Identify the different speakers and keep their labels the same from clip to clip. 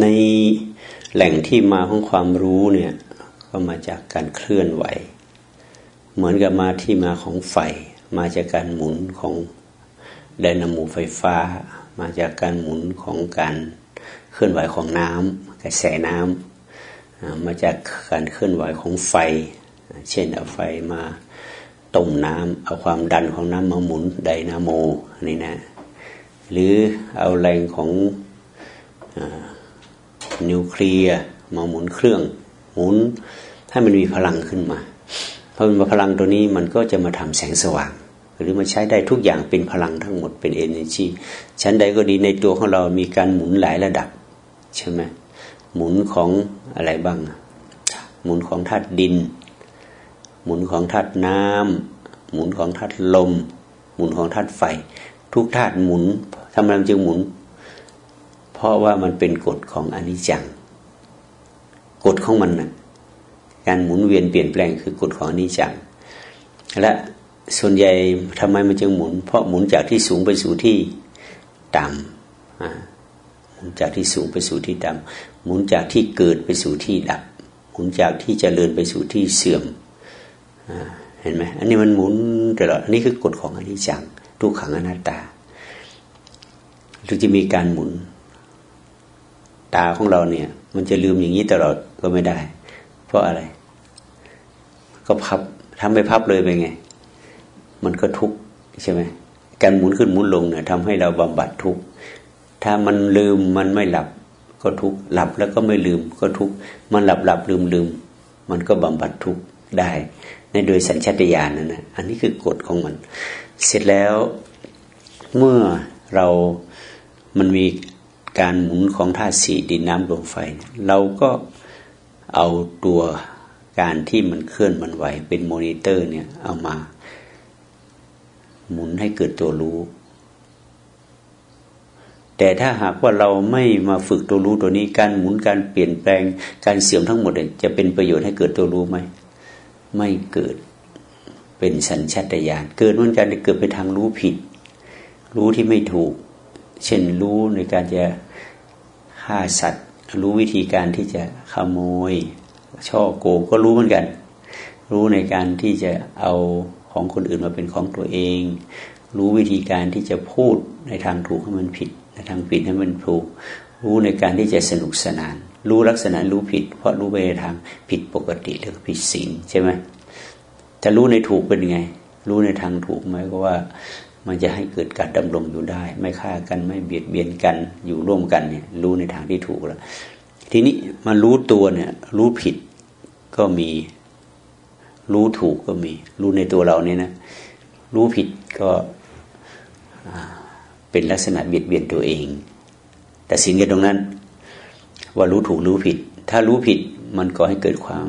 Speaker 1: ในแหล่งที่มาของความรู้เนี่ยก็มาจากการเคลื่อนไหว เหมือนกับมาที่มาของไฟ มาจากการหมุนของไดนาโมไฟฟ้า มาจากการหมุนของการเคลื่อนไหวของน้ำกระแสน้ำมาจากการเคลื่อนไหวของไฟ เช่นเอาไฟมาต้มน้ำเอาความดันของน้ำมาหมุนไดนาโมนี่นะหรือเอาแรงของ นิวเคลียร์มาหมุนเครื่องหมุนให้มันมีพลังขึ้นมาพอมันพลังตัวนี้มันก็จะมาทำแสงสว่าง หรือมาใช้ได้ทุกอย่างเป็นพลังทั้งหมดเป็นเอเนจีชั้นใดก็ดีในตัวของเรามีการหมุนหลายระดับใช่ไหมหมุนของอะไรบ้าง หมุนของธาตุดิน หมุนของธาตุน้ำหมุนของธาตุลม หมุนของธาตุไฟ ทุกธาตุหมุนทำไมจึงหมุน ราะว่ามันเป็นกฎของอนิจจัง กฎของมันนะการหมุนเวียนเปลี่ยนแปลงคือกฎของอนิจจัง และส่วนใหญ่ทำไมมันจึงหมุน เพราะหมุนจากที่สูงไปสู่ที่ต่ำหมุนจากที่สูงไปสู่ที่ต่ำหมุนจากที่เกิดไปสู่ที่ดับ หมุนจากที่เจริญไปสู่ที่เสื่อมเห็นไหมอันนี้มันหมุนตลอดอันนี้คือกฎของอนิจจังทุกขังอนัตตาหรือจะมีการหมุน ตาของเราเนี่ย มันจะลืมอย่างนี้ตลอดก็ไม่ได้ เพราะอะไร ก็พับทำไปพับเลยไปไง มันก็ทุกข์ใช่ไหมการหมุนขึ้นหมุนลงเนี่ยทำให้เราบำบัดทุกข์ถ้ามันลืมมันไม่หลับก็ทุกหลับแล้วก็ไม่ลืมก็ทุกมันหลับหลับลืมลืมมันก็บำบัดทุกได้ ในโดยสัญชาตญาณนะนะอันนี้คือกฎของมัน เสร็จแล้วเมื่อเรามันมี การหมุนของธาตุสี่ดินน้ำลมไฟ เราก็เอาตัวการที่มันเคลื่อนมันไหวเป็นมอนิเตอร์เนี่ยเอามา หมุนให้เกิดตัวรู้ แต่ถ้าหากว่าเราไม่มาฝึกตัวรู้ตัวนี้การหมุนการเปลี่ยนแปลงการเสื่อมทั้งหมดจะเป็นประโยชน์ให้เกิดตัวรู้ไหมไม่เกิดเป็นสัญชาตญาณเกิดเหมือนกันเกิดไปทางรู้ผิด รู้ที่ไม่ถูก เช่นรู้ในการจะฆ่าสัตว์ รู้วิธีการที่จะขโมย ช่อโกงก็รู้เหมือนกัน รู้ในการที่จะเอาของคนอื่นมาเป็นของตัวเอง รู้วิธีการที่จะพูดในทางถูกให้มันผิด ในทางผิดให้มันถูก รู้ในการที่จะสนุกสนาน รู้ลักษณะรู้ผิด เพราะรู้ไปในทางผิดปกติหรือผิดศีลใช่ไหมจะรู้ในถูกเป็นไง รู้ในทางถูกไหมก็ว่า มันจะให้เกิดการดำรงอยู่ได้ ไม่ฆ่ากันไม่เบียดเบียนกันอยู่ร่วมกันเนี่ยรู้ในทางที่ถูกแล้ว ทีนี้มารู้ตัวเนี่ย รู้ผิดก็มี รู้ถูกก็มี รู้ในตัวเราเนี่ยนะ รู้ผิดก็เป็นลักษณะเบียดเบียนตัวเอง แต่สินกันตรงนั้น ว่ารู้ถูกรู้ผิด ถ้ารู้ผิดมันก็ให้เกิดความ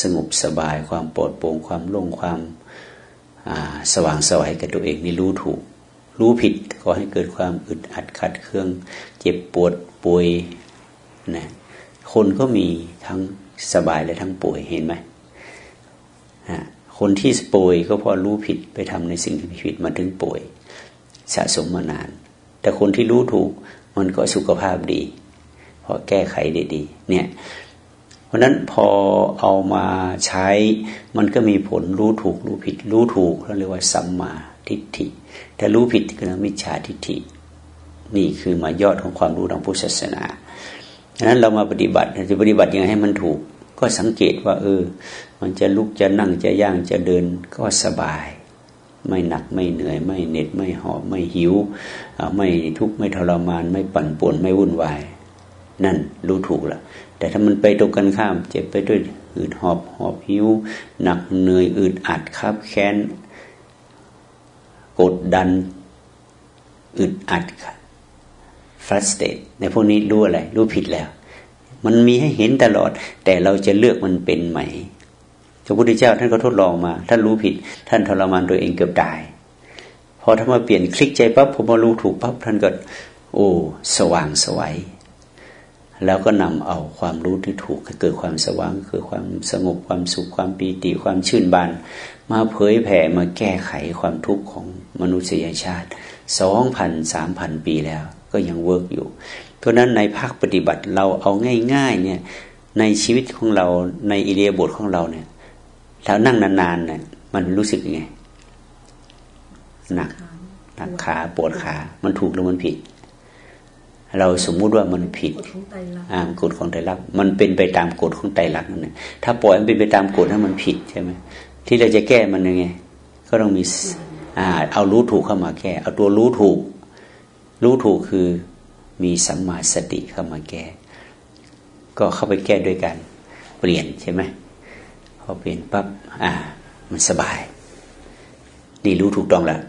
Speaker 1: สงบสบายความปลอดโปร่งความโล่งความ สว่างสวัยกับตัวเองนี่รู้ถูก รู้ผิดก็ให้เกิดความอึดอัดขัดเครื่อง เจ็บปวดป่วยนะคนก็มีทั้งสบายและทั้งป่วยเห็นไหมคนที่ป่วยก็เพราะรู้ผิดไปทำในสิ่งที่ผิดมาถึงป่วย สะสมมานาน แต่คนที่รู้ถูกมันก็สุขภาพดี พอแก้ไขได้ดี เนี่ย เพราะนั้นพอเอามาใช้มันก็มีผลรู้ถูกรู้ผิด รู้ถูกเราเรียกว่าสัมมาทิฏฐิแต่รู้ผิดคือมิจฉาทิฏฐิ นี่คือมายอดของความรู้ทางพุทธศาสนาดังนั้นเรามาปฏิบัติจะปฏิบัติยังไงให้มันถูก ก็สังเกตว่า เออ มันจะลุกจะนั่งจะย่างจะเดินก็สบาย ไม่หนักไม่เหนื่อย ไม่เหน็ดไม่หอบไม่หิว ไม่ทุกข์ไม่ทรมาน ไม่ปั่นป่วนไม่วุ่นวาย นั่นรู้ถูกละ แต่ถ้ามันไปตรงกันข้าม เจ็บไปด้วยอืดหอบหอบหิวหนักเหนื่อยอืดอัดครับแค้นกดดันอึดอัดฟรัสเตตในพวกนี้รู้อะไรรู้ผิดแล้ว มันมีให้เห็นตลอด แต่เราจะเลือกมันเป็นไหมพระพุทธเจ้าท่านก็ทดลองมา ท่านรู้ผิด ท่านทรมานตัวเองเกือบตาย พอท่านมาเปลี่ยนคลิกใจปั๊บผมมารู้ถูกปั๊บท่านก็ โอ้ สว่างสวย แล้วก็นำเอาความรู้ที่ถูกเกิดความสว่างคือความสงบความสุขความปีติความชื่นบาน มาเผยแผ่มาแก้ไขความทุกข์ของมนุษยชาติสองพันสามพันปีแล้วก็ยัง work อยู่ เพราะนั้นในภาคปฏิบัติเราเอาง่ายๆเนี่ยในชีวิตของเราในอิริยาบถของเราเนี่ยถ้านั่งนานๆเนี่ยมันรู้สึกยังไงหนักหนักขาปวดขา มันถูกหรือมันผิด เราสมมุติว่ามันผิดอ่ากฎของไตรลักษณ์มันเป็นไปตามกฎของไตรลักษณ์นั่นแหละถ้าปล่อยมันเป็นไปตามกฎนั้นมันผิดใช่ไหมที่เราจะแก้มันยังไง ก็ต้องมีอ่าเอารู้ถูกเข้ามาแก้ เอาตัวรู้ถูก รู้ถูกคือมีสัมมาสติเข้ามาแก้ ก็เข้าไปแก้ด้วยกัน เปลี่ยนใช่ไหมพอเปลี่ยนปั๊บอ่า มันสบาย นี่รู้ถูกต้องแล้ว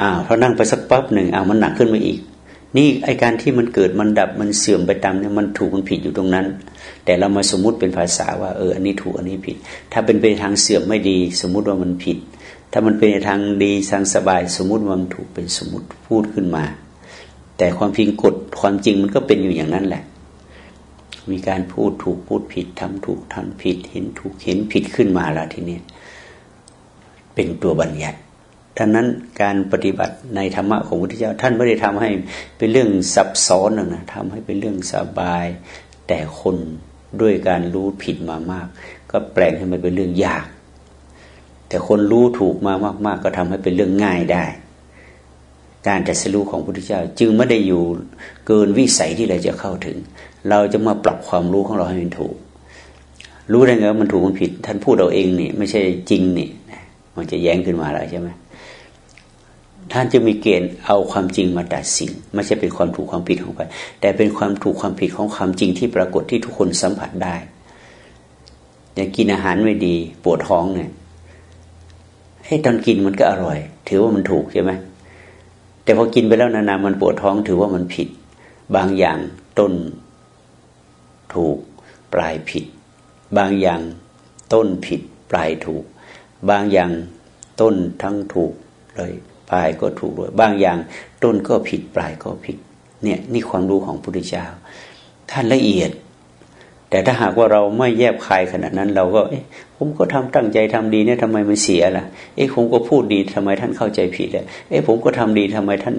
Speaker 1: อ้าวพอนั่งไปสักปั๊บหนึ่งอ้าวมันหนักขึ้นมาอีก นี่ไอการที่มันเกิดมันดับมันเสื่อมไปตามเนี่ยมันถูกมันผิดอยู่ตรงนั้น แต่เรามาสมมุติเป็นภาษาว่าเอออันนี้ถูกอันนี้ผิด ถ้าเป็นไปทางเสื่อมไม่ดี สมมุติว่ามันผิด ถ้ามันเป็นทางดีทางสบาย สมมุติว่ามันถูกเป็นสมมติพูดขึ้นมา แต่ความพิงกฎความจริงมันก็เป็นอยู่อย่างนั้นแหละ มีการพูดถูกพูดผิดทำถูกทำผิด เห็นถูกเห็นผิดขึ้นมาแล้วทีนี้เป็นตัวบัญญัติ ดังนั้นการปฏิบัติในธรรมะของพระพุทธเจ้า ท่านไม่ได้ทำให้เป็นเรื่องซับซ้อนนะทำให้เป็นเรื่องสบาย แต่คนด้วยการรู้ผิดมามาก ก็แปลงให้มันเป็นเรื่องยาก แต่คนรู้ถูกมามากๆ ก็ทำให้เป็นเรื่องง่ายได้ การจัดสรู้ของพระพุทธเจ้า จึงไม่ได้อยู่เกินวิสัยที่เราจะเข้าถึง เราจะมาปรับความรู้ของเราให้มันถูก รู้ได้ไงว่ามันถูกมันผิด ท่านพูดเอาเองนี่ไม่ใช่จริงนี่มันจะแย้งขึ้นมาแล้วใช่ไหม ท่านจะมีเกณฑ์เอาความจริงมาตัดสิน ไม่ใช่เป็นความถูกความผิดของใครแต่เป็นความถูกความผิดของความจริงที่ปรากฏที่ทุกคนสัมผัสได้อย่างกินอาหารไม่ดี ปวดท้องเนี่ยให้ตอนกินมันก็อร่อย ถือว่ามันถูกใช่ไหมแต่พอกินไปแล้วนานๆมันปวดท้องถือว่ามันผิด บางอย่างต้นถูก ปลายผิด บางอย่างต้นผิด ปลายถูก บางอย่างต้นทั้งถูกเลย ปลายก็ถูกด้วยบางอย่างต้นก็ผิดปลายก็ผิดเนี่ยนี่ความรู้ของพุทธเจ้า ท่านละเอียด แต่ถ้าหากว่าเราไม่แยบคายขนาดนั้น เราก็ เอ๊ะ ผมก็ทำตั้งใจทำดีเนี่ยทำไมมันเสียล่ะ เอ๊ะผมก็พูดดีทำไมท่านเข้าใจผิดเลยเอ๊ะผมก็ทำดีทำไมท่าน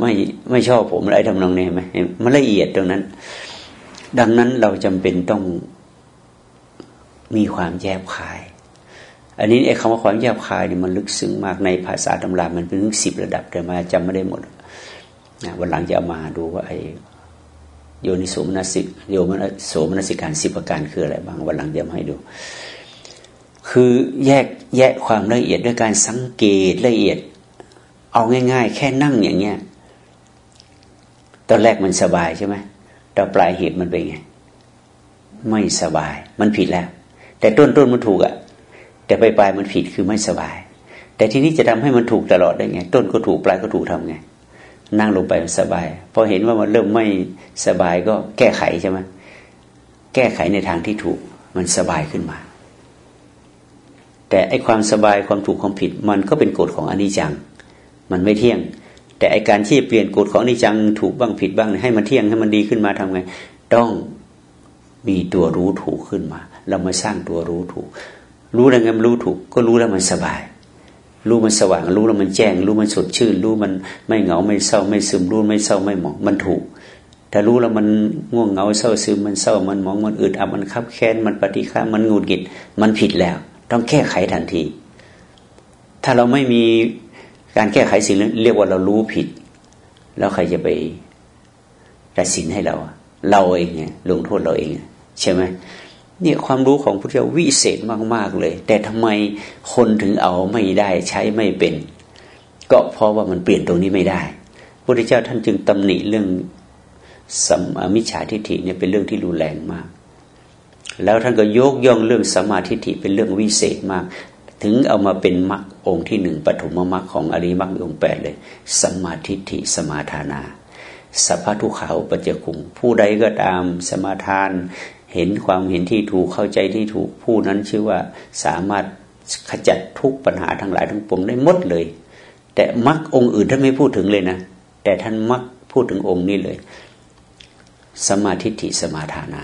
Speaker 1: ไม่ไม่ชอบผมอะไรทำนองนี้ไหมมันละเอียดตรงนั้น ดังนั้นเราจำเป็นต้องมีความแยบคาย อันนี้ไอ้คำว่าความแยบคายเนี่ยมันลึกซึ้งมากในภาษาตำรา มันเป็นถึงสิบระดับแต่มาจำไม่ได้หมดนะวันหลังจะเอามาดูว่าไอ้โยนิโสมนสิกโยมนโสมนสิการสิบประการคืออะไรบ้างวันหลังจะมาให้ดู คือแยกแยกความละเอียดด้วยการสังเกตละเอียด เอาง่าย ๆ แค่นั่งอย่างเงี้ยตอนแรกมันสบายใช่ไหมแต่ปลายเหตุมันเป็นไง ไม่สบาย มันผิดแล้ว แต่ต้นต้นมันถูกอะ แต่ปลายมันผิดคือไม่สบาย แต่ทีนี้จะทำให้มันถูกตลอดได้ไง ต้นก็ถูกปลายก็ถูกทำไง นั่งลงไปมันสบาย พอเห็นว่ามันเริ่มไม่สบายก็แก้ไขใช่ไหมแก้ไขในทางที่ถูกมันสบายขึ้นมา แต่ไอความสบายความถูกความผิด มันก็เป็นกฎของอนิจจัง มันไม่เที่ยง แต่ไอการที่เปลี่ยนกฎของอนิจจังถูกบ้างผิดบ้างให้มันเที่ยงให้มันดีขึ้นมาทำไง ต้องมีตัวรู้ถูกขึ้นมา เรามาสร้างตัวรู้ถูก รู้แล้วไงมันรู้ถูก ก็รู้แล้วมันสบาย รู้มันสว่าง รู้แล้วมันแจ้ง รู้มันสดชื่น รู้มันไม่เหงาไม่เศร้าไม่ซึมรู้ไม่เศร้าไม่หมองมันถูกถ้ารู้แล้วมันง่วงเหงาเศร้าซึมมันเศร้ามันหมองมันอึดอับมันคับแค้นมันปฏิฆามันงูดกิด มันผิดแล้ว ต้องแก้ไขทันที ถ้าเราไม่มีการแก้ไขสิ่งนั้นเรียกว่าเรารู้ผิด แล้วใครจะไปตัดสินให้เรา เราเองเนี่ยลงโทษเราเอง ใช่ไหม เนี่ยความรู้ของพระเจ้าวิเศษมากๆเลย แต่ทำไมคนถึงเอาไม่ได้ใช้ไม่เป็น ก็เพราะว่ามันเปลี่ยนตรงนี้ไม่ได้พระพุทธเจ้าท่านจึงตำหนิเรื่องสัมมิจฉาทิฏฐิเนี่ยเป็นเรื่องที่รุนแรงมาก แล้วท่านก็ยกย่องเรื่องสัมมาทิฏฐิเป็นเรื่องวิเศษมาก ถึงเอามาเป็นมรรคองค์ที่หนึ่งปฐมมรรคของอริมรรคองค์แปดเลยสัมมาทิฏฐิสมาทานาสัพพทุขาปัจจคุงผู้ใดก็ตามสมาทาน เห็นความเห็นที่ถูกเข้าใจที่ถูกผู้นั้นชื่อว่าสามารถขจัดทุกปัญหาทั้งหลายทั้งปวงได้หมดเลย แต่มรรคองค์อื่นท่านไม่พูดถึงเลยนะ แต่ท่านมักพูดถึงองค์นี้เลย สมาธิฐิสมาทานา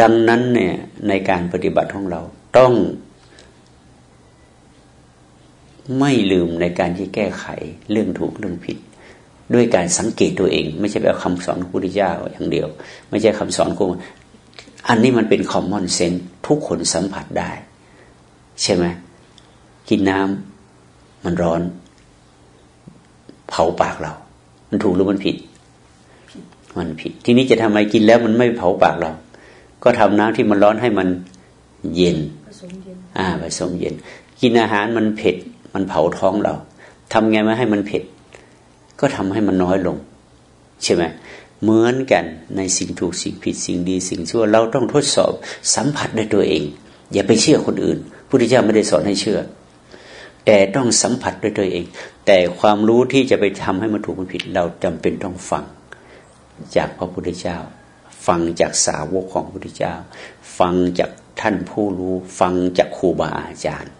Speaker 1: ดังนั้นเนี่ยในการปฏิบัติของเราต้อง ไม่ลืมในการที่แก้ไขเรื่องถูกเรื่องผิดด้วยการสังเกตตัวเอง ไม่ใช่แบบคำสอนของพระพุทธเจ้าอย่างเดียว ไม่ใช่คำสอนกูอั นนี้มันเป็นคอมมอนเซนส์ทุกคนสัมผัสได้ ใช่ไหมกินน้ำมันร้อน เผาปากเรา มันถูกหรือมันผิด มันผิด ทีนี้จะทำไมกินแล้วมันไม่เผาปากเรา ก็ทำน้ำที่มันร้อนให้มันเย็นอ่าผสมเย็น กินอาหารมันเผ็ด มันเผาท้องเราทำไงไม่ให้มันเผ็ด ก็ทำให้มันน้อยลง ใช่ไหม เหมือนกันในสิ่งถูกสิ่งผิดสิ่งดีสิ่งชั่ว เราต้องทดสอบสัมผัสด้วยตัวเอง อย่าไปเชื่อคนอื่นพุทธเจ้าไม่ได้สอนให้เชื่อ แต่ต้องสัมผัสด้วยตัวเอง แต่ความรู้ที่จะไปทำให้มันถูกมันผิด เราจำเป็นต้องฟังจากพระพุทธเจ้า ฟังจากสาวกของพระพุทธเจ้า ฟังจากท่านผู้รู้ ฟังจากครูบาอาจารย์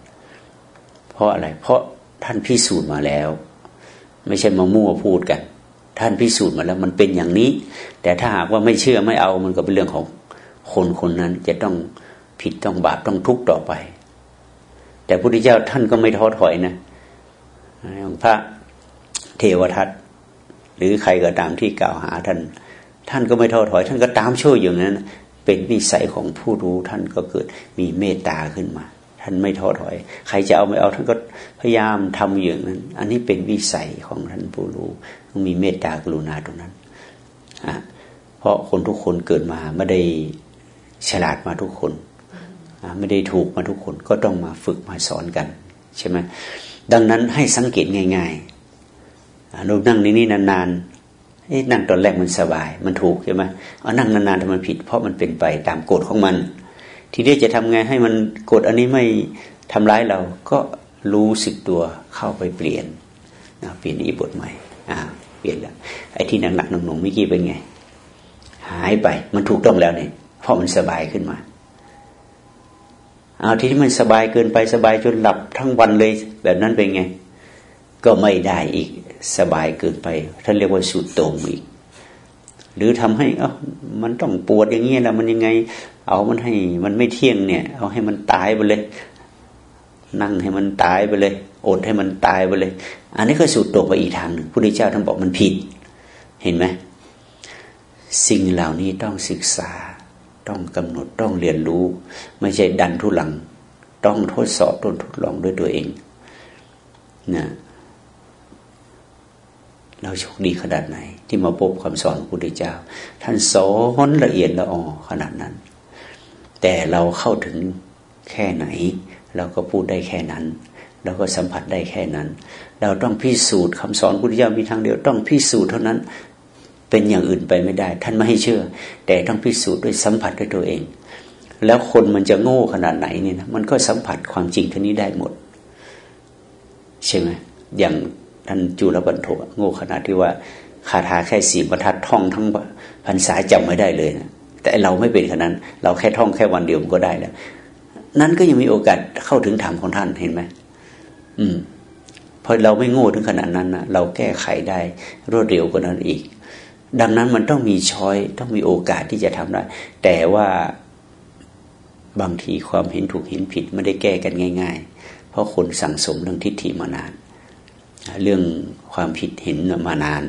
Speaker 1: เพราะอะไรเพราะท่านพิสูจน์มาแล้ว ไม่ใช่มามั่วพูดกัน ท่านพิสูจน์มาแล้วมันเป็นอย่างนี้ แต่ถ้าหากว่าไม่เชื่อไม่เอามันก็เป็นเรื่องของคนคนนั้นจะต้องผิดต้องบาปต้องทุกข์ต่อไป แต่พระพุทธเจ้าท่านก็ไม่ท้อถอยนะอย่างพระเทวทัตหรือใครก็ตามที่กล่าวหาท่าน ท่านก็ไม่ท้อถอย ท่านก็ตามช่วยอยู่นั้น เป็นวิสัยของผู้รู้ท่านก็เกิดมีเมตตาขึ้นมา ท่านไม่ท้อถอย ใครจะเอาไม่เอาท่านก็พยายามทำอย่างนั้น อันนี้เป็นวิสัยของท่านผู้รู้ต้องมีเมตตากรุณาตรงนั้นเพราะคนทุกคนเกิดมาไม่ได้ฉลาดมาทุกคนไม่ได้ถูกมาทุกคนก็ต้องมาฝึกมาสอนกันใช่ไหมดังนั้นให้สังเกตง่ายๆเรานั่งนี่นี่นานๆนั่งตอนแรกมันสบาย มันถูกใช่ไหมเอานั่งนานๆทำไมผิด เพราะมันเป็นไปตามกฎของมัน ทีนี้จะทำไงให้มันกฎอันนี้ไม่ทำร้ายเราก็รู้สึกตัวเข้าไปเปลี่ยนเปลี่ยนอีบทใหม่อ่าเปลี่ยนแล้วไอ้ที่หนักๆหนุ่มๆเมื่อกี้เป็นไง หายไปมันถูกต้องแล้วเนี่ยเพราะมันสบายขึ้นมาเอาที่มันสบายเกินไปสบายจนหลับทั้งวันเลย แบบนั้นเป็นไง ก็ไม่ได้อีกสบายเกินไปท่านเรียกว่าสุดโต่งอีก หรือทำให้เอ้ามันต้องปวดอย่างเงี้ยแล้วมันยังไง เอามันให้มันไม่เที่ยงเนี่ย เอาให้มันตายไปเลย นั่งให้มันตายไปเลย อดให้มันตายไปเลย อันนี้ก็สุดตรงไปอีกทางหนึ่งพระพุทธเจ้าท่านบอกมันผิด เห็นไหมสิ่งเหล่านี้ต้องศึกษา ต้องกำหนดต้องเรียนรู้ ไม่ใช่ดันทุลัง ต้องทดสอบต้นทดลองด้วยตัวเองนะเราโชคดีขนาดไหน ที่มาพบคำสอนพระพุทธเจ้า ท่านสอนละเอียดละออขนาดนั้น แต่เราเข้าถึงแค่ไหน เราก็พูดได้แค่นั้น เราก็สัมผัสได้แค่นั้น เราต้องพิสูจน์คำสอนพุทธเจ้ามีทางเดียวต้องพิสูจน์เท่านั้นเป็นอย่างอื่นไปไม่ได้ ท่านไม่ให้เชื่อ แต่ต้องพิสูจน์ด้วยสัมผัสด้วยตัวเอง แล้วคนมันจะโง่ขนาดไหนเนี่ยนะมันก็สัมผัสความจริงท่านี้ได้หมด ใช่ไหมอย่างท่านจุลบรรทกโง่ขนาดที่ว่า คาถาแค่สี่บรรทัดท่องทั้งพรรษาจำไม่ได้เลยนะแต่เราไม่เป็นขนาดนั้น เราแค่ท่องแค่วันเดียวมันก็ได้แล้วนั้นก็ยังมีโอกาสเข้าถึงธรรมของท่านเห็นไหมอืมพอเราไม่โง่ถึงขนาดนั้นนะเราแก้ไขได้รวดเร็วกว่านั้นอีก ดังนั้นมันต้องมีช้อยต้องมีโอกาสที่จะทำได้ แต่ว่าบางทีความเห็นถูกเห็นผิดไม่ได้แก้กันง่าย ๆ เพราะคนสั่งสมเรื่องทิฏฐิมานาน เรื่องความผิดเห็นมานาน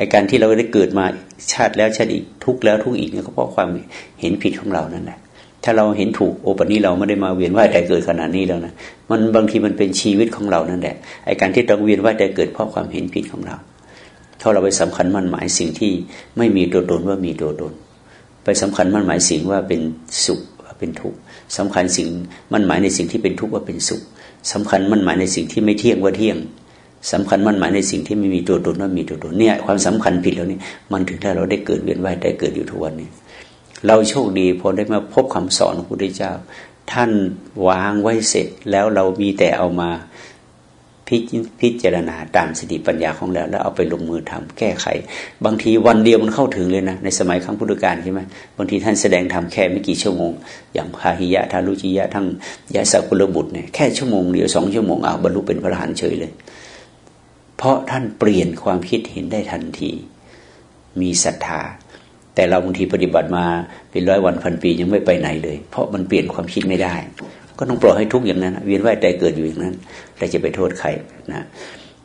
Speaker 1: ไอการที่เราได้เกิดมาชาติแล้วชาติอีกทุกแล้วทุกอีกเนี่ยก็เพราะความเห็นผิดของเรานั่นแหละถ้าเราเห็นถูกโอปนี้เราไม่ได้มาเวียนว่ายแต่เกิดขนาดนี้แล้วนะมันบางทีมันเป็นชีวิตของเรานั่นแหละไอการที่ต้องเวียนว่ายแต่เกิดเพราะความเห็นผิดของเราถ้าเราไปสำคัญมั่นหมายสิ่งที่ไม่มีตัวตนว่ามีตัวตนไปสำคัญมั่นหมายสิ่งว่าเป็นสุขว่าเป็นทุกข์สำคัญสิ่งมั่นหมายในสิ่งที่เป็นทุกข์ว่าเป็นสุขสำคัญมั่นหมายในสิ่งที่ไม่เที่ยงว่าเที่ยง สำคัญมั่นหมายในสิ่งที่ไม่มีตัวตนว่ามีตัวตนเนี่ย ความสำคัญผิดแล้วนี่มันถึงถ้าเราได้เกิดเวียนว่ายได้เกิดอยู่ทุกวันนี้ เราโชคดีพอได้มาพบคำสอนของพระพุทธเจ้า ท่านวางไว้เสร็จแล้วเรามีแต่เอามาพพิจารณาตามสติปัญญาของเราแล้วเอาไปลงมือทำแก้ไข บางทีวันเดียวมันเข้าถึงเลยนะในสมัยครั้งพุทธกาลใช่ไหมบางทีท่านแสดงทำแค่ไม่กี่ชั่วโมง อย่างพาหิยะทารุจิยะทั้งยาสักุลบุตรเนี่ยแค่ชั่วโมงเดียวสองชั่วโมงเอาบรรลุเป็นพระอรหันต์เฉยเลย เพราะท่านเปลี่ยนความคิดเห็นได้ทันที มีศรัทธา แต่เราบางทีปฏิบัติมาเป็นร้อยวันพันปียังไม่ไปไหนเลย เพราะมันเปลี่ยนความคิดไม่ได้ ก็ต้องปล่อยให้ทุกอย่างนั้น เวียนว่ายใจเกิดอยู่อย่างนั้นเราจะไปโทษใครนะ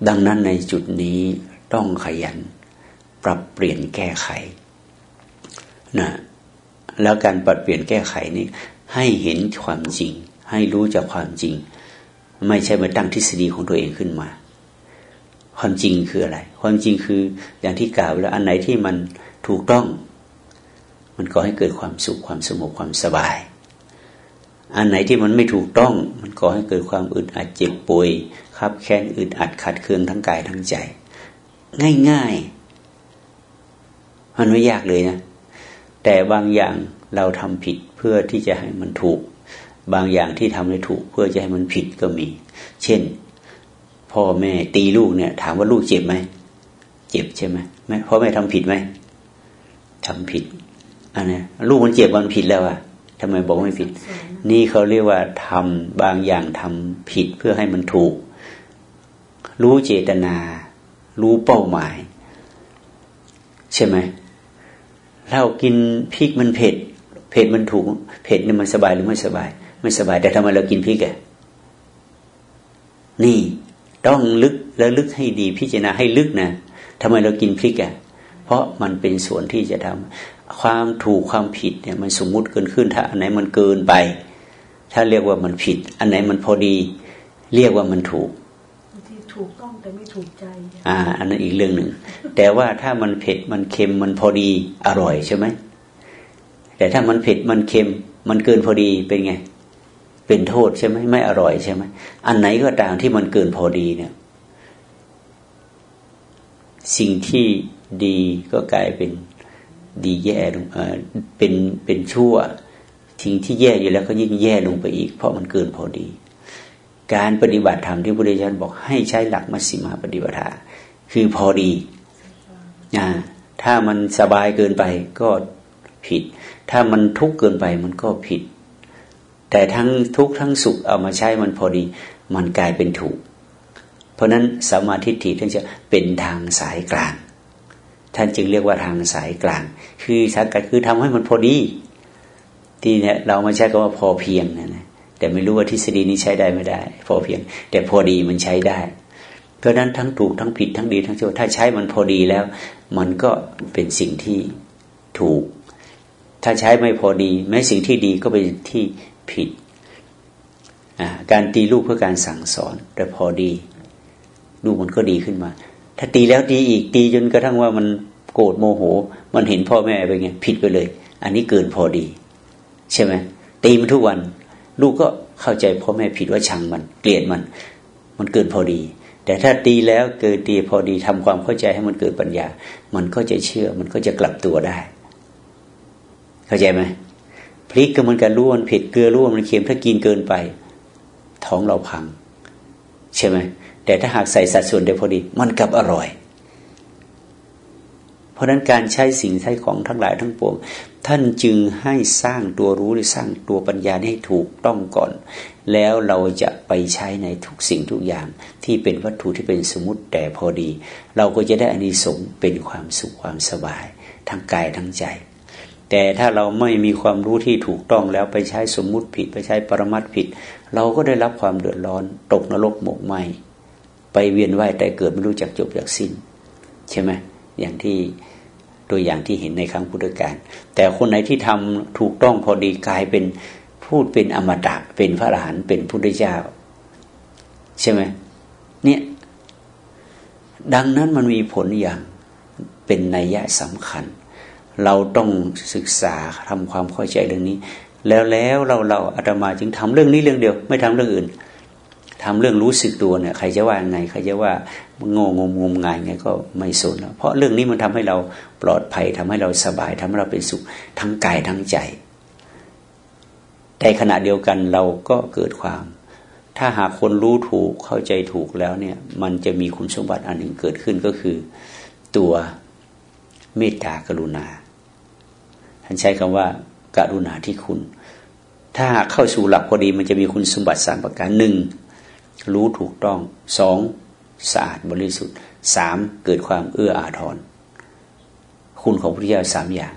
Speaker 1: ดังนั้นในจุดนี้ต้องขยัน ปรับเปลี่ยนแก้ไขนะแล้วการปรับเปลี่ยนแก้ไขนี้ให้เห็นความจริง ให้รู้จากความจริง ไม่ใช่มาตั้งทฤษฎีของตัวเองขึ้นมา ความจริงคืออะไร ความจริงคืออย่างที่กล่าวแล้วอันไหนที่มันถูกต้อง มันก็ให้เกิดความสุขความสงบความสบาย อันไหนที่มันไม่ถูกต้อง มันก็ให้เกิดความอึดอัดเจ็บป่วยขับแค้นอึดอัดขัดเคืองทั้งกายทั้งใจ ง่ายๆ มันไม่ยากเลยนะ แต่บางอย่างเราทำผิดเพื่อที่จะให้มันถูก บางอย่างที่ทำให้ถูกเพื่อจะให้มันผิดก็มี เช่น พ่อแม่ตีลูกเนี่ย ถามว่าลูกเจ็บไหมเจ็บใช่ไหมแม่พ่อแม่ทำผิดไหมทำผิดอันนี้ลูกมันเจ็บมันผิดแล้วอะทำไมบอกไม่ผิด นี่เขาเรียกว่าทำบางอย่างทำผิดเพื่อให้มันถูก รู้เจตนา รู้เป้าหมาย ใช่ไหมเรากินพริกมันเผ็ด เผ็ดมันถูก เผ็ดนี่มันสบายหรือไม่สบาย ไม่สบาย แต่ทำไมเรากินพริกอะนี่ ต้องลึกแล้วลึกให้ดีพิจารณาให้ลึกนะทำไมเรากินพริกอะเพราะมันเป็นส่วนที่จะทำความถูกความผิดเนี่ยมันสมมุติเกินขึ้น ถ้าอันไหนมันเกินไป ถ้าเรียกว่ามันผิด อันไหนมันพอดี เรียกว่ามันถูก
Speaker 2: ที่ถูกต้องแต่ไม่ถูกใจ
Speaker 1: อ่า อันนั้นอีกเรื่องหนึ่ง แต่ว่าถ้ามันเผ็ดมันเค็มมันพอดีอร่อยใช่ไหมแต่ถ้ามันเผ็ดมันเค็ม มันเกินพอดีเป็นไง เป็นโทษใช่ไหมไม่อร่อยใช่ไหมอันไหนก็ตามที่มันเกินพอดีเนี่ย สิ่งที่ดีก็กลายเป็นดีแย่ลงเป็นเป็นชั่วทิ้งที่แย่อยู่แล้วก็ยิ่งแย่ลงไปอีก เพราะมันเกินพอดี การปฏิบัติธรรมที่พระพุทธเจ้าบอกให้ใช้หลักมัชฌิมาปฏิบัติคือพอดีอ่าถ้ามันสบายเกินไปก็ผิด ถ้ามันทุกข์เกินไปมันก็ผิด แต่ทั้งทุกข์ทั้งสุขเอามาใช้มันพอดี มันกลายเป็นถูก เพราะนั้นสมาธิฐิท่านจะเป็นทางสายกลาง ท่านจึงเรียกว่าทางสายกลาง คือสายกลางคือทำให้มันพอดี ที่เนี่ยเราไม่ใช้คำว่าพอเพียงนะนะแต่ไม่รู้ว่าทฤษฎีนี้ใช้ได้ไม่ได้ พอเพียง แต่พอดีมันใช้ได้ เพราะนั้นทั้งถูกทั้งผิดทั้งดีทั้งชั่วถ้าใช้มันพอดีแล้ว มันก็เป็นสิ่งที่ถูก ถ้าใช้ไม่พอดี แม้สิ่งที่ดีก็เป็นที่ ผิด การตีลูกเพื่อการสั่งสอน แต่พอดี ลูกมันก็ดีขึ้นมา ถ้าตีแล้วตีอีกตีจนกระทั่งว่ามันโกรธโมโห มันเห็นพ่อแม่ไปไงผิดไปเลย อันนี้เกินพอดี ใช่ไหมตีมันทุกวัน ลูกก็เข้าใจพ่อแม่ผิดว่าชังมัน เกลียดมัน มันเกินพอดี แต่ถ้าตีแล้วเกิดตีพอดีทำความเข้าใจให้มันเกิดปัญญา มันก็จะเชื่อ มันก็จะกลับตัวได้ เข้าใจไหม ริกก็มันกันรู้มันเผ็ดเกลือรู้มันเค็มถ้ากินเกินไป ท้องเราพัง ใช่ไหมแต่ถ้าหากใส่สัดส่วนได้พอดี มันกลับอร่อย เพราะนั้นการใช้สิ่งใช้ของทั้งหลายทั้งปวง ท่านจึงให้สร้างตัวรู้หรือสร้างตัวปัญญาให้ถูกต้องก่อน แล้วเราจะไปใช้ในทุกสิ่งทุกอย่าง ที่เป็นวัตถุที่เป็นสมมติแต่พอดี เราก็จะได้อานิสงส์เป็นความสุขความสบาย ทั้งกายทั้งใจ แต่ถ้าเราไม่มีความรู้ที่ถูกต้องแล้วไปใช้สมมุติผิด ไปใช้ปรมัตผิด เราก็ได้รับความเดือดร้อน ตกนรกหมกไหมไปเวียนว่ายแต่เกิดไม่รู้จักจบจากสิ้น ใช่ไหมอย่างที่ตัวอย่างที่เห็นในครั้งพุทธกาลแต่คนไหนที่ทำถูกต้องพอดีกลายเป็นพูดเป็นอมตะเป็นพระอรหันต์เป็นพุทธเจ้า ใช่ไหมเนี่ยดังนั้นมันมีผลอย่างเป็นนัยยะสำคัญ เราต้องศึกษาทำความเข้าใจเรื่องนี้ แล้วแล้วเราเราอาตมาจึงทำเรื่องนี้เรื่องเดียว ไม่ทำเรื่องอื่นทำเรื่องรู้สึกตัวเนี่ยใครจะว่าไงใครจะว่าโง่งมงมงายไงก็ไม่สนเพราะเรื่องนี้มันทำให้เราปลอดภัยทำให้เราสบายทำให้เราเป็นสุขทั้งกายทั้งใจแต่ขณะเดียวกันเราก็เกิดความ ถ้าหากคนรู้ถูกเข้าใจถูกแล้วเนี่ย มันจะมีคุณสมบัติอันหนึ่งเกิดขึ้นก็คือ ตัวเมตตากรุณา ท่านใช้คำว่าการุณาที่คุณ ถ้าเข้าสู่หลักพอดีมันจะมีคุณสมบัติสามประการหนึ่งรู้ถูกต้องสองสะอาดบริสุทธิ์สามเกิดความเอื้ออาทรคุณของพระพุทธเจ้าสามอย่าง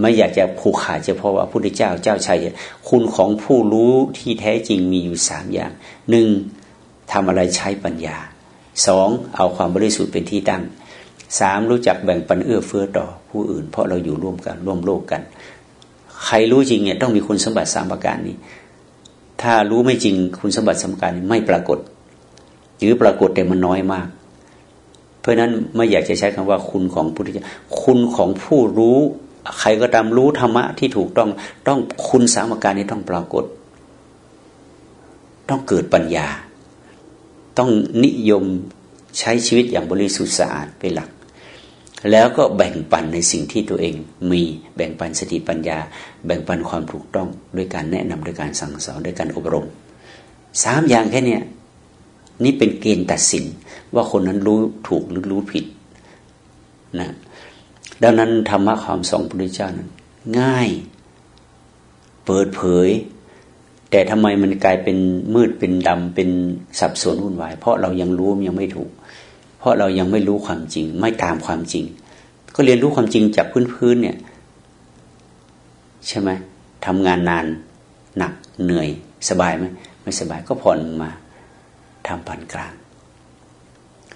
Speaker 1: ไม่อยากจะผูกขาดเฉพาะว่าพระพุทธเจ้าเจ้าชัยคุณของผู้รู้ที่แท้จริงมีอยู่สามอย่างหนึ่งทำอะไรใช้ปัญญาสองเอาความบริสุทธิ์เป็นที่ตั้ง สามรู้จักแบ่งปันเอื้อเฟื้อต่อผู้อื่น เพราะเราอยู่ร่วมกันร่วมโลกกัน ใครรู้จริงเนี่ยต้องมีคุณสมบัติสามประการนี้ ถ้ารู้ไม่จริงคุณสมบัติสามประการนี้ไม่ปรากฏ หรือปรากฏแต่มันน้อยมาก เพราะนั้นไม่อยากจะใช้คำว่าคุณของพุทธเจ้าคุณของผู้รู้ ใครก็ตามรู้ธรรมะที่ถูกต้องต้องคุณสามประการนี้ต้องปรากฏ ต้องเกิดปัญญา ต้องนิยมใช้ชีวิตอย่างบริสุทธิ์สะอาดเป็นหลัก แล้วก็แบ่งปันในสิ่งที่ตัวเองมีแบ่งปันสติปัญญา แบ่งปันความถูกต้องด้วยการแนะนำด้วยการสั่งสอนด้วยการอบรมสามอย่างแค่นี้นี่เป็นเกณฑ์ตัดสินว่าคนนั้นรู้ถูกหรือรู้ผิดนะดังนั้นธรรมะความสองพระพุทธเจ้านั้นง่าย เปิดเผย แต่ทำไมมันกลายเป็นมืดเป็นดำเป็นสับสนวุ่นวาย เพราะเรายังรู้ยังไม่ถูก เพราะเรายังไม่รู้ความจริง ไม่ตามความจริง ก็เรียนรู้ความจริงจากพื้นๆเนี่ย ใช่ไหมทำงานนานหนักเหนื่อย สบายไหมไม่สบายก็ผ่อนมาทำปานกลาง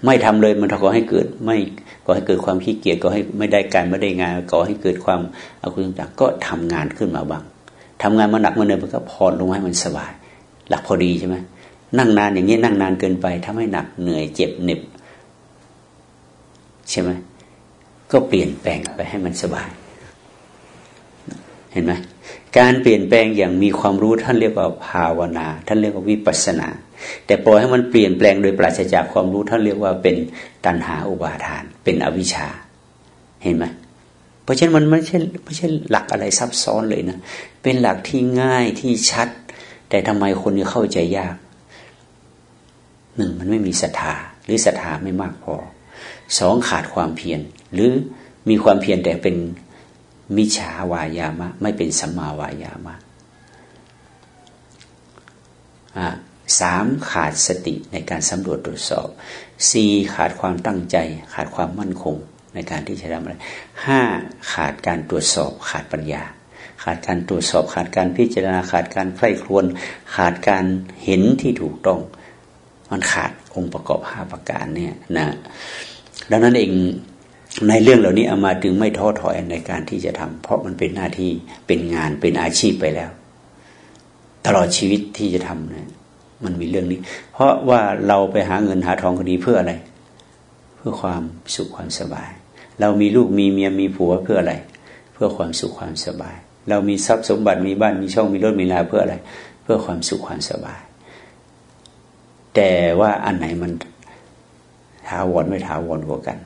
Speaker 1: ไม่ทำเลยมันก่อให้เกิด ไม่ก่อให้เกิดความขี้เกียจก่อให้ไม่ได้การไม่ได้งานก่อให้เกิดความอาคุณต่างก็ทำงานขึ้นมาบ้างทำงานมาหนักมาเหนื่อยมันก็ผ่อนลงให้มันสบาย หลักพอดีใช่ไหมนั่งนานอย่างนี้นั่งนานเกินไปทำให้หนักเหนื่อยเจ็บเหน็บ ใช่ไหมก็เปลี่ยนแปลงไปให้มันสบาย เห็นไหมการเปลี่ยนแปลงอย่างมีความรู้ท่านเรียกว่าภาวนา ท่านเรียกว่าวิปัสนา แต่ปล่อยให้มันเปลี่ยนแปลงโดยปราศจากความรู้ท่านเรียกว่าเป็นตัณหาอุบาทาน เป็นอวิชชา เห็นไหมเพราะฉะนั้นมันไม่ใช่ไม่ใช่หลักอะไรซับซ้อนเลยนะ เป็นหลักที่ง่ายที่ชัด แต่ทำไมคนเข้าใจยากหนึ่งมันไม่มีศรัทธาหรือศรัทธาไม่มากพอ สองขาดความเพียรหรือมีความเพียรแต่เป็นมิจฉาวายามะ ไม่เป็นสัมมาวายามะสามขาดสติในการสำรวจตรวจสอบสี่ขาดความตั้งใจ ขาดความมั่นคงในการที่จะทำอะไรห้าขาดการตรวจสอบ ขาดปัญญา ขาดการตรวจสอบ ขาดการพิจารณาขาดการใคร่ครวญขาดการเห็นที่ถูกต้อง มันขาดองค์ประกอบห้าประการเนี่ยนะ ดังนั้นเองในเรื่องเหล่านี้อามาจึงไม่ท้อถอยในการที่จะทำเพราะมันเป็นหน้าที่เป็นงานเป็นอาชีพไปแล้ว ตลอดชีวิตที่จะทำนะมันมีเรื่องนี้ เพราะว่าเราไปหาเงินหาทองคดีเพื่ออะไร เพื่อความสุขความสบาย เรามีลูกมีเมียมีผัวเพื่ออะไร เพื่อความสุขความสบาย เรามีทรัพย์สมบัติมีบ้านมีช่องมีรถมีลาเพื่ออะไร เพื่อความสุขความสบาย แต่ว่าอันไหนมัน ถาวรไม่ถาวรกว่ากัน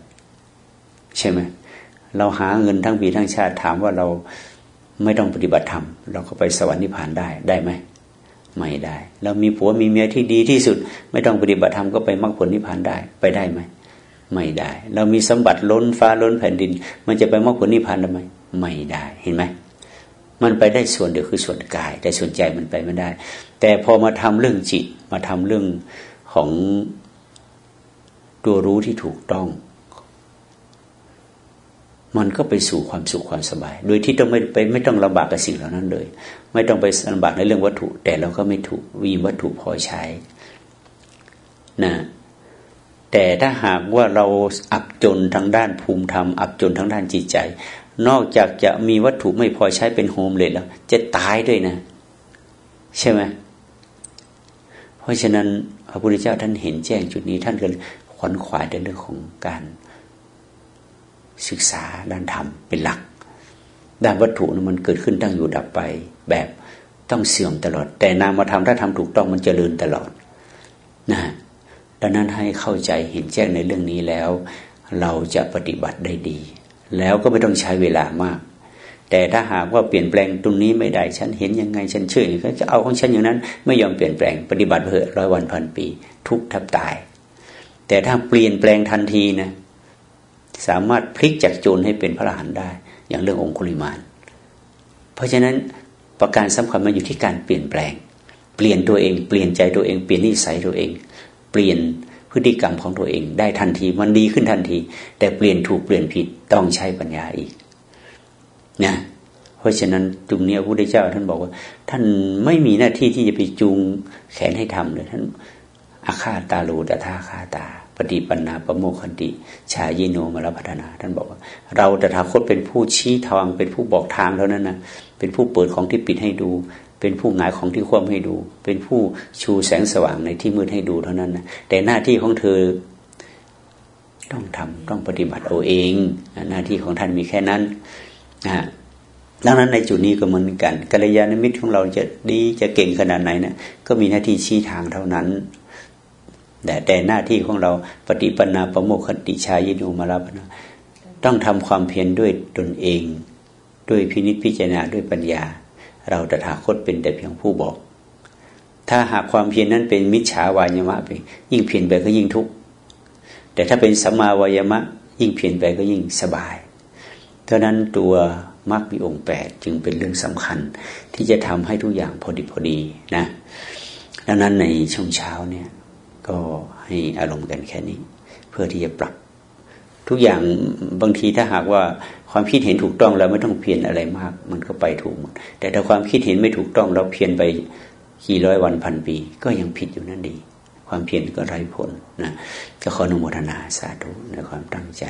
Speaker 1: ใช่ไหมเราหาเงินทั้งปีทั้งชาติถามว่าเราไม่ต้องปฏิบัติธรรมเราก็ไปสวรรค์นิพพานได้ได้ไหมไม่ได้ เรามีผัวมีเมียที่ดีที่สุด ไม่ต้องปฏิบัติธรรมก็ไปมรรคผลนิพพานได้ไปได้ไหมไม่ได้ เรามีสมบัติล้นฟ้าล้นแผ่นดิน มันจะไปมรรคผลนิพพานได้ไหมไม่ได้เห็นไหมมันไปได้ส่วนเดียวคือส่วนกาย แต่ส่วนใจมันไปไม่ได้ แต่พอมาทำเรื่องจิตมาทำเรื่องของ ตัวรู้ที่ถูกต้อง มันก็ไปสู่ความสุขความสบาย โดยที่ต้องไม่ไปไม่ต้องลำบากกับสิ่งเหล่านั้นเลย ไม่ต้องไปลำบากในเรื่องวัตถุ แต่เราก็ไม่ถูกวีวัตถุพอใช้นะแต่ถ้าหากว่าเราอับจนทางด้านภูมิธรรม อับจนทางด้านจิตใจ นอกจากจะมีวัตถุไม่พอใช้เป็นโฮมเลยแล้ว จะตายด้วยนะ ใช่ไหมเพราะฉะนั้นพระพุทธเจ้าท่านเห็นแจ้งจุดนี้ท่านก็ ขวนขวายในเรื่องของการศึกษาด้านธรรมเป็นหลัก ด้านวัตถุมันเกิดขึ้นตั้งอยู่ดับไปแบบต้องเสื่อมตลอด แต่นามธรรมถ้าทำถูกต้องมันจเจริญตลอดนะดังนั้นให้เข้าใจเห็นแจ้งในเรื่องนี้แล้ว เราจะปฏิบัติได้ดี แล้วก็ไม่ต้องใช้เวลามาก แต่ถ้าหากว่าเปลี่ยนแปลงตรงนี้ไม่ได้ฉันเห็นยังไงฉันเชื่อก็จะเอาของฉันอย่างนั้น ไม่ยอมเปลี่ยนแปลงปฏิบัติเพื่อร้อยวันพันปี ทุกทับตาย แต่ถ้าเปลี่ยนแปลงทันทีนะสามารถพลิกจากโจรให้เป็นพระอรหันต์ได้ อย่างเรื่ององคุลิมาน เพราะฉะนั้นประการสำคัญมันอยู่ที่การเปลี่ยนแปลง เปลี่ยนตัวเองเปลี่ยนใจตัวเอง เปลี่ยนนิสัยตัวเอง เปลี่ยนพฤติกรรมของตัวเองได้ทันทีมันดีขึ้นทันที แต่เปลี่ยนถูกเปลี่ยนผิดต้องใช้ปัญญาอีกนะเพราะฉะนั้นตรงนี้พระพุทธเจ้าท่านบอกว่า ท่านไม่มีหน้าที่ที่จะไปจูงแขนให้ทำเลยท่าน อาฆาตาลูตถาคาตา ปฏิปันนาประโมคันติ ชายิโนมรพัฒนา ท่านบอกว่า เราตถาคตเป็นผู้ชี้ทางเป็นผู้บอกทางเท่านั้นนะเป็นผู้เปิดของที่ปิดให้ดู เป็นผู้หงายของที่คว่ำให้ดู เป็นผู้ชูแสงสว่างในที่มืดให้ดูเท่านั้นนะแต่หน้าที่ของเธอต้องทำต้องปฏิบัติเอาเอง หน้าที่ของท่านมีแค่นั้นนะดังนั้นในจุดนี้ก็เหมือนกันกัลยาณมิตรของเราจะดีจะเก่งขนาดไหนนะก็มีหน้าที่ชี้ทางเท่านั้น แต่แต่หน้าที่ของเราปฏิปนาประโมคติชายินูมาลาพนะต้องทำความเพียรด้วยตนเอง ด้วยพินิจพิจารณาด้วยปัญญา เราตถาคตเป็นแต่เพียงผู้บอก ถ้าหากความเพียรนนั้นเป็นมิจฉาวายมะไปยิ่งเพียรไปก็ยิ่งทุกข์แต่ถ้าเป็นสัมมาวายมะ ยิ่งเพียรไปก็ยิ่งสบายเพรานั้นตัวมรรคมีองค์แปดจึงเป็นเรื่องสำคัญ ที่จะทำให้ทุกอย่างพอดีพอดีนะดังนั้นในช่วงเช้าเนี่ย ก็ให้อารมณ์กันแค่นี้ เพื่อที่จะปรับ ทุกอย่างบางทีถ้าหากว่าความคิดเห็นถูกต้องแล้วไม่ต้องเพียนอะไรมาก มันก็ไปถูกหมดแต่ถ้าความคิดเห็นไม่ถูกต้องเราเพียนไปกี่ร้อยวันพันปี ก็ยังผิดอยู่นั่นดี ความเพียรก็ไร้ผลนะก็ขออนุโมทนาสาธุในความตั้งใจ